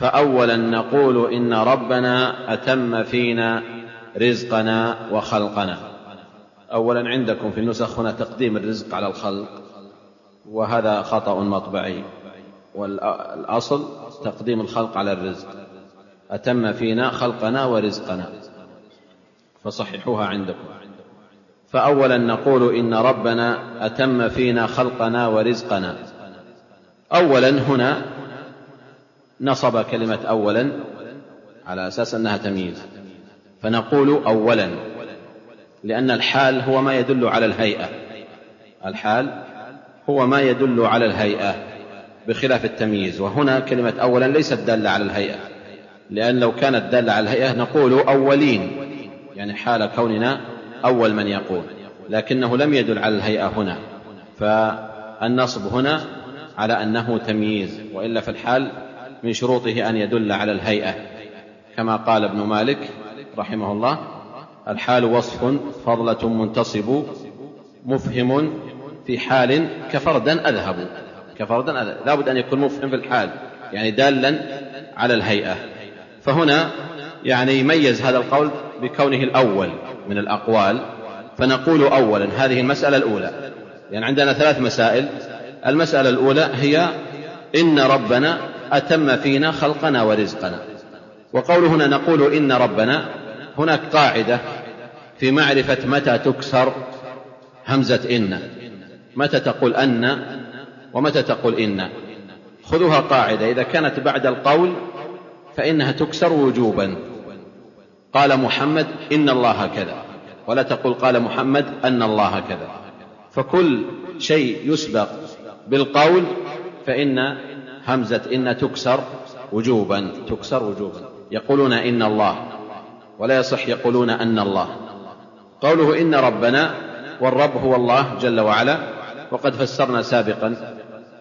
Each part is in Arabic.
فأولا نقول إن ربنا أتم فينا رزقنا وخلقنا. أولا عندكم في النسخ هنا تقديم الرزق على الخلق وهذا خطأ مطبعي. والأصل تقديم الخلق على الرزق. أتم فينا خلقنا ورزقنا. فصححوها عندكم. فأولا نقول إن ربنا أتم فينا خلقنا ورزقنا. أولا هنا نصب كلمة أولا على أساس أنها تمييز. فنقول أولا لأن الحال هو ما يدل على الهيئة. الحال هو ما يدل على الهيئة بخلاف التمييز. وهنا كلمة أولا ليست دالة على الهيئة. لأن لو كانت دالة على الهيئة نقول أولين يعني حال كوننا أول من يقول. لكنه لم يدل على الهيئة هنا. فالنصب هنا على أنه تمييز. وإلا في الحال من شروطه أن يدل على الهيئة. كما قال ابن مالك رحمه الله الحال وصف فضلة منتصب مفهم في حال كفردا أذهب. كفردا أذهب. لا بد أن يكون مفهم في الحال يعني دالا على الهيئة. فهنا يعني يميز هذا القول بكونه الأول من الأقوال. فنقول أولا هذه المسألة الأولى. يعني عندنا ثلاث مسائل. المسألة الأولى هي إن ربنا أتم فينا خلقنا ورزقنا. وقول هنا نقول إن ربنا هناك قاعدة في معرفة متى تكسر همزة إن. متى تقول أن ومتى تقول إن. خذوها قاعدة. إذا كانت بعد القول فإنها تكسر وجوبا. قال محمد إن الله كذا. ولا تقول قال محمد أن الله كذا. فكل شيء يسبق بالقول فإن همزة إن تكسر وجوبا تكسر وجوبا. يقولون إن الله ولا يصح يقولون أن الله. قوله إن ربنا والرب هو الله جل وعلا وقد فسرنا سابقا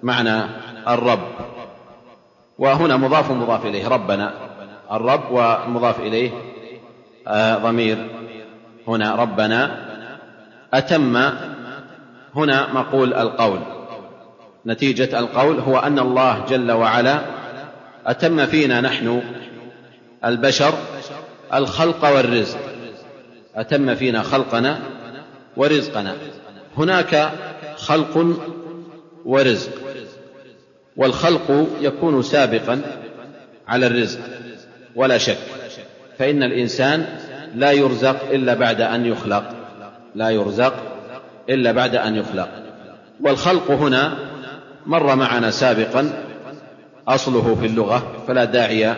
معنى الرب. وهنا مضاف مضاف إليه ربنا. الرب ومضاف إليه آه ضمير. هنا ربنا أتم هنا مقول القول. نتيجة القول هو أن الله جل وعلا أتم فينا نحن البشر الخلق والرزق. أتم فينا خلقنا ورزقنا. هناك خلق ورزق والخلق يكون سابقا على الرزق ولا شك. فإن الإنسان لا يرزق إلا بعد أن يخلق لا يرزق إلا بعد أن يخلق. والخلق هنا مر معنا سابقا أصله في اللغة فلا داعي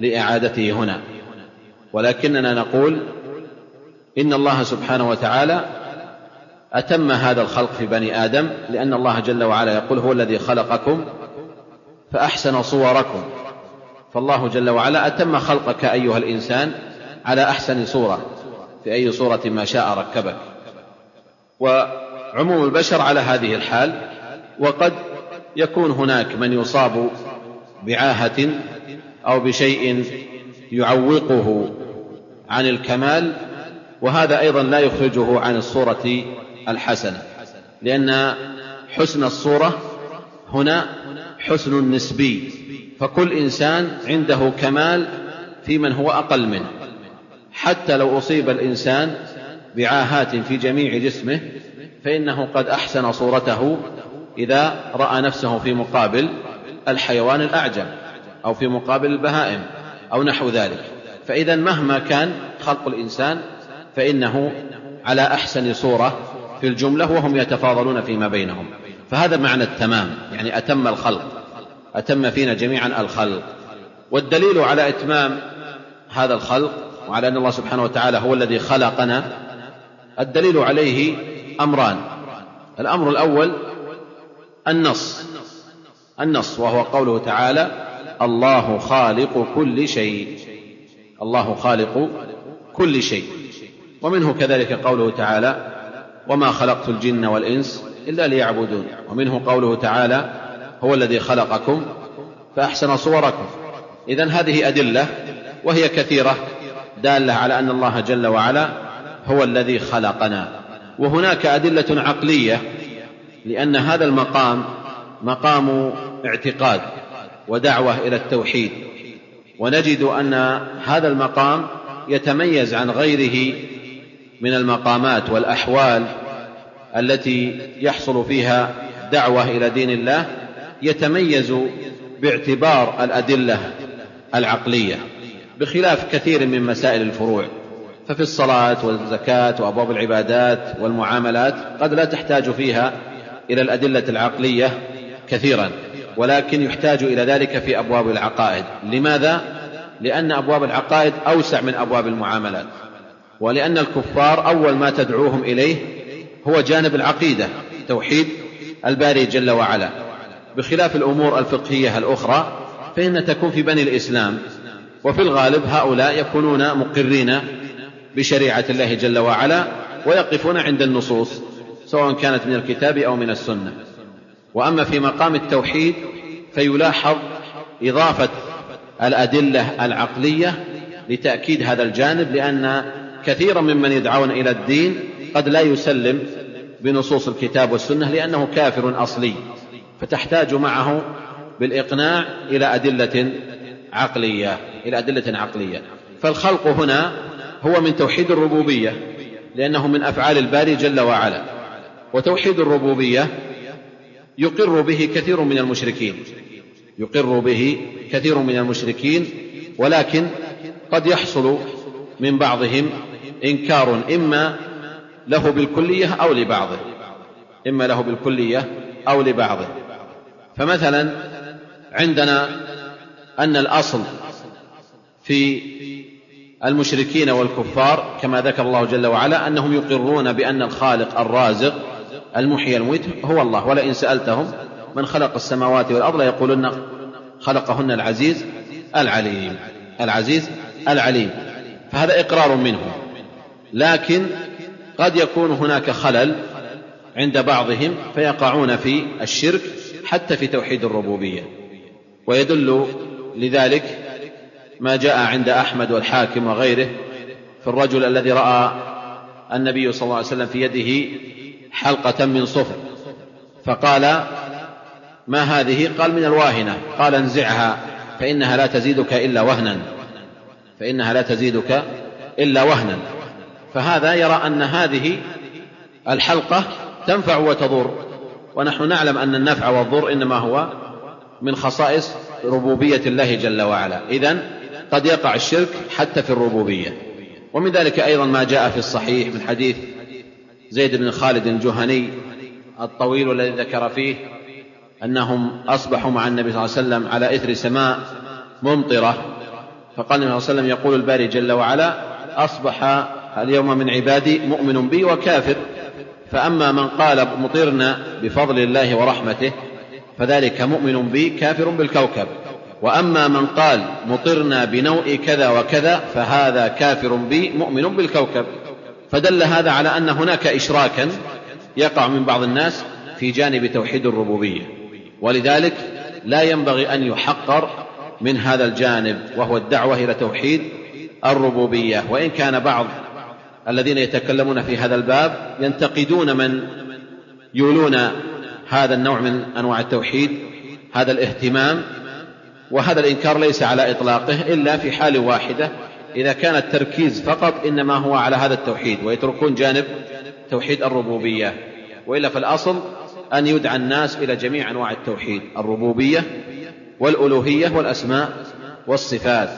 لإعادته هنا. ولكننا نقول إن الله سبحانه وتعالى أتم هذا الخلق في بني آدم لأن الله جل وعلا يقول هو الذي خلقكم فأحسن صوركم. فالله جل وعلا أتم خلقك أيها الإنسان على أحسن صورة في أي صورة ما شاء ركبك. وعموم البشر على هذه الحال وقد يكون هناك من يصاب بعاهة أو بشيء يعوقه عن الكمال وهذا أيضا لا يخرجه عن الصورة الحسنة لأن حسن الصورة هنا حسن نسبي فكل إنسان عنده كمال في من هو أقل منه. حتى لو أصيب الإنسان بعاهات في جميع جسمه فإنه قد أحسن صورته إذا رأى نفسه في مقابل الحيوان الأعجم أو في مقابل البهائم أو نحو ذلك. فإذا مهما كان خلق الإنسان فإنه على أحسن صورة في الجملة وهم يتفاضلون فيما بينهم. فهذا معنى التمام يعني أتم الخلق أتم فينا جميعا الخلق. والدليل على إتمام هذا الخلق وعلى أن الله سبحانه وتعالى هو الذي خلقنا الدليل عليه أمران. الأمر الأول النص. النص وهو قوله تعالى الله خالق كل شيء. الله خالق كل شيء. ومنه كذلك قوله تعالى وما خلقت الجن والإنس إلا ليعبدون. ومنه قوله تعالى هو الذي خلقكم فأحسن صوركم. إذن هذه أدلة وهي كثيرة دالة على أن الله جل وعلا هو الذي خلقنا. وهناك أدلة عقلية لأن هذا المقام مقام اعتقاد ودعوة إلى التوحيد. ونجد أن هذا المقام يتميز عن غيره من المقامات والأحوال التي يحصل فيها دعوة إلى دين الله يتميز باعتبار الأدلة العقلية بخلاف كثير من مسائل الفروع. ففي الصلاة والزكاة وأبواب العبادات والمعاملات قد لا تحتاج فيها إلى الأدلة العقلية كثيرا ولكن يحتاج إلى ذلك في أبواب العقائد. لماذا؟ لأن أبواب العقائد أوسع من أبواب المعاملات ولأن الكفار أول ما تدعوهم إليه هو جانب العقيدة توحيد الباري جل وعلا. بخلاف الأمور الفقهية الأخرى فإن تكون في بني الإسلام وفي الغالب هؤلاء يكونون مقرين بشريعة الله جل وعلا ويقفون عند النصوص. سواء كانت من الكتاب أو من السنة. وأما في مقام التوحيد فيلاحظ إضافة الأدلة العقلية لتأكيد هذا الجانب لأن كثيرا ممن يدعون إلى الدين قد لا يسلم بنصوص الكتاب والسنة لأنه كافر أصلي. فتحتاج معه بالإقناع إلى أدلة عقلية إلى أدلة عقلية. فالخلق هنا هو من توحيد الربوبية لأنه من أفعال الباري جل وعلا. وتوحيد الربوبية يقر به كثير من المشركين. يقر به كثير من المشركين ولكن قد يحصل من بعضهم إنكار إما له بالكلية أو لبعضه. إما له بالكلية أو لبعضه. فمثلا عندنا أن الأصل في المشركين والكفار كما ذكر الله جل وعلا أنهم يقرون بأن الخالق الرازق المحيي المميت هو الله. ولئن سألتهم من خلق السماوات والأرض ليقولن خلقهن العزيز العليم. العزيز العليم. فهذا إقرار منهم لكن قد يكون هناك خلل عند بعضهم فيقعون في الشرك حتى في توحيد الربوبية. ويدل لذلك ما جاء عند أحمد والحاكم وغيره في الرجل الذي رأى النبي صلى الله عليه وسلم في يده حلقة من صفر. فقال ما هذه؟ قال من الواهنة. قال انزعها فإنها لا تزيدك إلا وهنا. فإنها لا تزيدك إلا وهنا. فهذا يرى أن هذه الحلقة تنفع وتضر. ونحن نعلم أن النفع والضر إنما هو من خصائص ربوبية الله جل وعلا. إذن قد يقع الشرك حتى في الربوبية. ومن ذلك أيضا ما جاء في الصحيح من حديث زيد بن خالد الجهني الطويل الذي ذكر فيه أنهم أصبحوا مع النبي صلى الله عليه وسلم على إثر سماء ممطرة. فقال النبي صلى الله عليه وسلم يقول الباري جل وعلا أصبح اليوم من عبادي مؤمن بي وكافر. فأما من قال مطرنا بفضل الله ورحمته فذلك مؤمن بي كافر بالكوكب. وأما من قال مطرنا بنوء كذا وكذا فهذا كافر بي مؤمن بالكوكب. فدل هذا على أن هناك إشراكا يقع من بعض الناس في جانب توحيد الربوبية. ولذلك لا ينبغي أن يحقر من هذا الجانب وهو الدعوة إلى توحيد الربوبية. وإن كان بعض الذين يتكلمون في هذا الباب ينتقدون من يولون هذا النوع من أنواع التوحيد هذا الاهتمام وهذا الإنكار ليس على إطلاقه إلا في حال واحدة إذا كان التركيز فقط إنما هو على هذا التوحيد ويتركون جانب توحيد الربوبية. وإلا فالأصل أن يدعى الناس إلى جميع أنواع التوحيد الربوبية والألوهية والأسماء والصفات.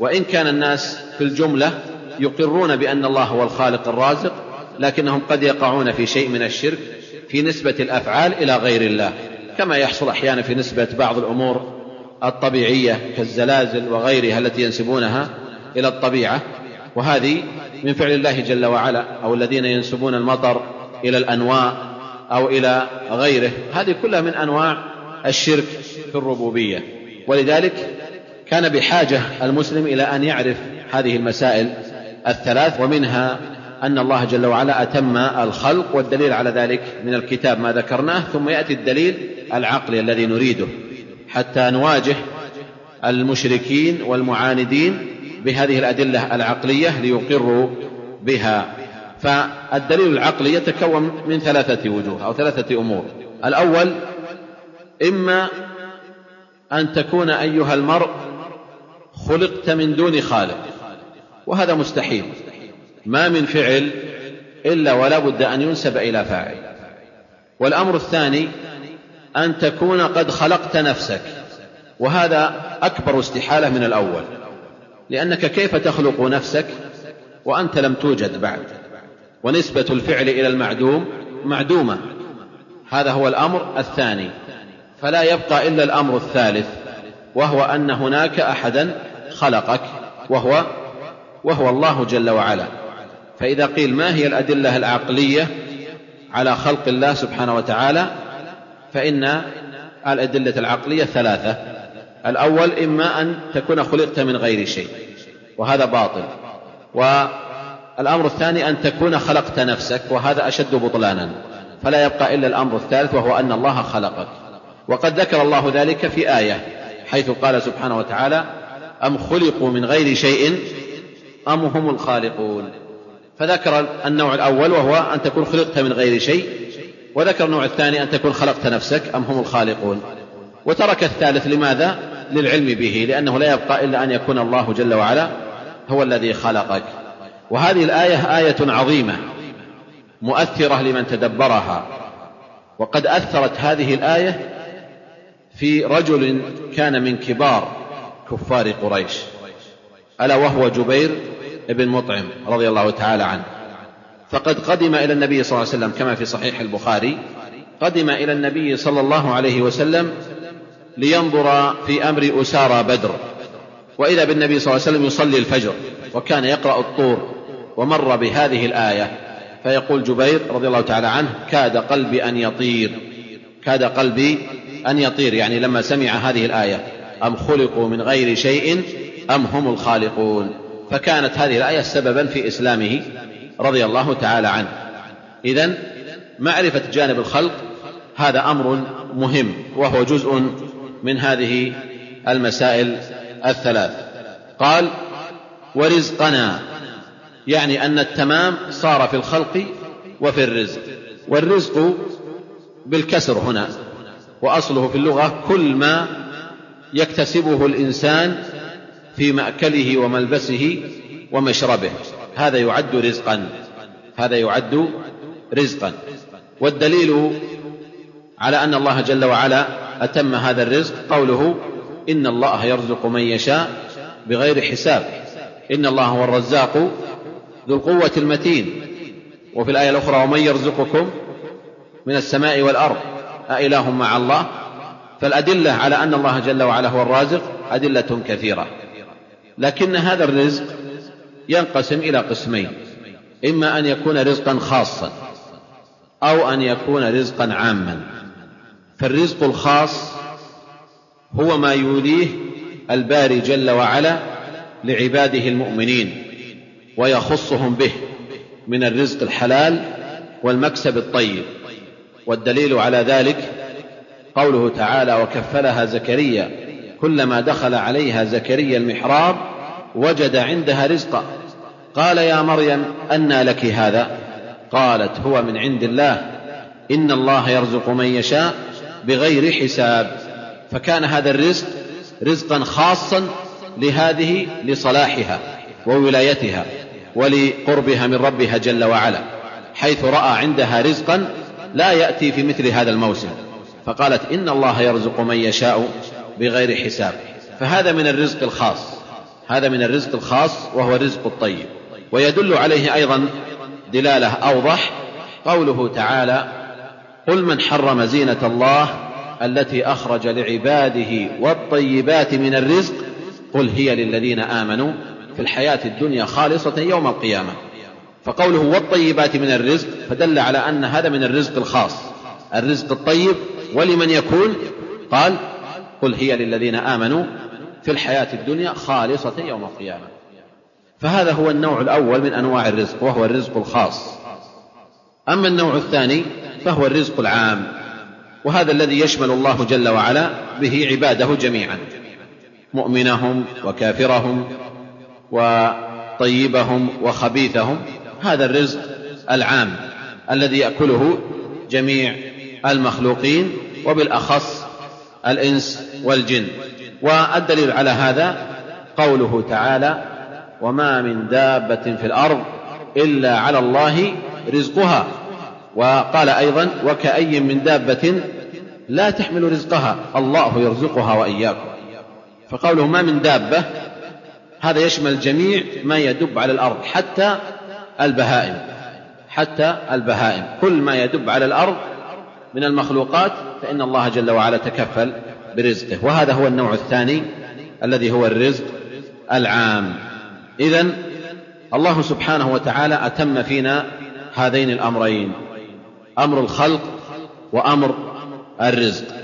وإن كان الناس في الجملة يقرون بأن الله هو الخالق الرازق لكنهم قد يقعون في شيء من الشرك في نسبة الأفعال إلى غير الله. كما يحصل أحيانا في نسبة بعض الأمور الطبيعية كالزلازل وغيرها التي ينسبونها إلى الطبيعة وهذه من فعل الله جل وعلا أو الذين ينسبون المطر إلى الأنواع أو إلى غيره. هذه كلها من أنواع الشرك في الربوبية. ولذلك كان بحاجة المسلم إلى أن يعرف هذه المسائل الثلاث ومنها أن الله جل وعلا أتم الخلق والدليل على ذلك من الكتاب ما ذكرناه ثم يأتي الدليل العقلي الذي نريده حتى نواجه المشركين والمعاندين بهذه الأدلة العقلية ليقروا بها. فالدليل العقلي يتكون من ثلاثة وجوه أو ثلاثة أمور. الأول إما أن تكون أيها المرء خلقت من دون خالق وهذا مستحيل. ما من فعل إلا ولا بد أن ينسب إلى فاعل. والأمر الثاني أن تكون قد خلقت نفسك وهذا أكبر استحالة من الأول. لأنك كيف تخلق نفسك وأنت لم توجد بعد؟ ونسبة الفعل إلى المعدوم معدومة. هذا هو الأمر الثاني. فلا يبقى إلا الأمر الثالث وهو أن هناك أحدا خلقك وهو وهو الله جل وعلا. فإذا قيل ما هي الأدلة العقلية على خلق الله سبحانه وتعالى فإن الأدلة العقلية ثلاثة. الأول إما أن تكون خلقت من غير شيء وهذا باطل. والأمر الثاني أن تكون خلقت نفسك وهذا أشد بطلانا. فلا يبقى إلا الأمر الثالث وهو أن الله خلقك. وقد ذكر الله ذلك في آية حيث قال سبحانه وتعالى أم خلقوا من غير شيء أم هم الخالقون. فذكر النوع الأول وهو أن تكون خلقت من غير شيء وذكر النوع الثاني أن تكون خلقت نفسك أم هم الخالقون. وترك الثالث لماذا؟ للعلم به لأنه لا يبقى إلا أن يكون الله جل وعلا هو الذي خلقك. وهذه الآية آية عظيمة مؤثرة لمن تدبرها. وقد أثرت هذه الآية في رجل كان من كبار كفار قريش ألا وهو جبير بن مطعم رضي الله تعالى عنه. فقد قدم إلى النبي صلى الله عليه وسلم كما في صحيح البخاري قدم إلى النبي صلى الله عليه وسلم لينظر في أمر أسارى بدر. وإذا بالنبي صلى الله عليه وسلم يصلي الفجر وكان يقرأ الطور ومر بهذه الآية فيقول جبير رضي الله تعالى عنه كاد قلبي أن يطير. كاد قلبي أن يطير يعني لما سمع هذه الآية أم خلقوا من غير شيء أم هم الخالقون. فكانت هذه الآية سببا في إسلامه رضي الله تعالى عنه. إذا معرفة جانب الخلق هذا أمر مهم وهو جزء من هذه المسائل الثلاث. قال ورزقنا. يعني أن التمام صار في الخلق وفي الرزق. والرزق بالكسر هنا وأصله في اللغة كل ما يكتسبه الإنسان في مأكله وملبسه ومشربه. هذا يعد رزقا. هذا يعد رزقا. والدليل على أن الله جل وعلا أتم هذا الرزق؟ قوله إن الله يرزق من يشاء بغير حساب. إن الله هو الرزاق ذو القوة المتين. وفي الآية الأخرى ومن يرزقكم من السماء والأرض أإله مع الله؟ فالأدلة على أن الله جل وعلا هو الرازق أدلة كثيرة. لكن هذا الرزق ينقسم إلى قسمين. إما أن يكون رزقا خاصا أو أن يكون رزقا عاما. فالرزق الخاص هو ما يوليه الباري جل وعلا لعباده المؤمنين ويخصهم به من الرزق الحلال والمكسب الطيب. والدليل على ذلك قوله تعالى وكفلها زكريا كلما دخل عليها زكريا المحراب وجد عندها رزقا قال يا مريم انى لك هذا؟ قالت هو من عند الله. إن الله يرزق من يشاء بغير حساب. فكان هذا الرزق رزقا خاصا لهذه لصلاحها وولايتها ولقربها من ربها جل وعلا حيث رأى عندها رزقا لا يأتي في مثل هذا الموسم. فقالت إن الله يرزق من يشاء بغير حساب. فهذا من الرزق الخاص. هذا من الرزق الخاص وهو الرزق الطيب. ويدل عليه أيضا دلالة أوضح قوله تعالى قل من حرم زينة الله التي أخرج لعباده والطيبات من الرزق قل هي للذين آمنوا في الحياة الدنيا خالصة يوم القيامة. فقوله والطيبات من الرزق فدل على أن هذا من الرزق الخاص الرزق الطيب. ولمن يكون؟ قال قل هي للذين آمنوا في الحياة الدنيا خالصة يوم القيامة. فهذا هو النوع الأول من أنواع الرزق وهو الرزق الخاص. أما النوع الثاني فهو الرزق العام وهذا الذي يشمل الله جل وعلا به عباده جميعا مؤمنهم وكافرهم وطيبهم وخبيثهم هذا الرزق العام الذي يأكله جميع المخلوقين وبالأخص الإنس والجن. والدليل على هذا قوله تعالى وما من دابة في الأرض إلا على الله رزقها وقال أيضا وكأي من دابة لا تحمل رزقها الله يرزقها وإياكم. فقوله ما من دابة هذا يشمل جميع ما يدب على الأرض حتى البهائم حتى البهائم. كل ما يدب على الأرض من المخلوقات فإن الله جل وعلا تكفل برزقه. وهذا هو النوع الثاني الذي هو الرزق العام. إذا الله سبحانه وتعالى أتم فينا هذين الأمرين. أمر الخلق وأمر الرزق.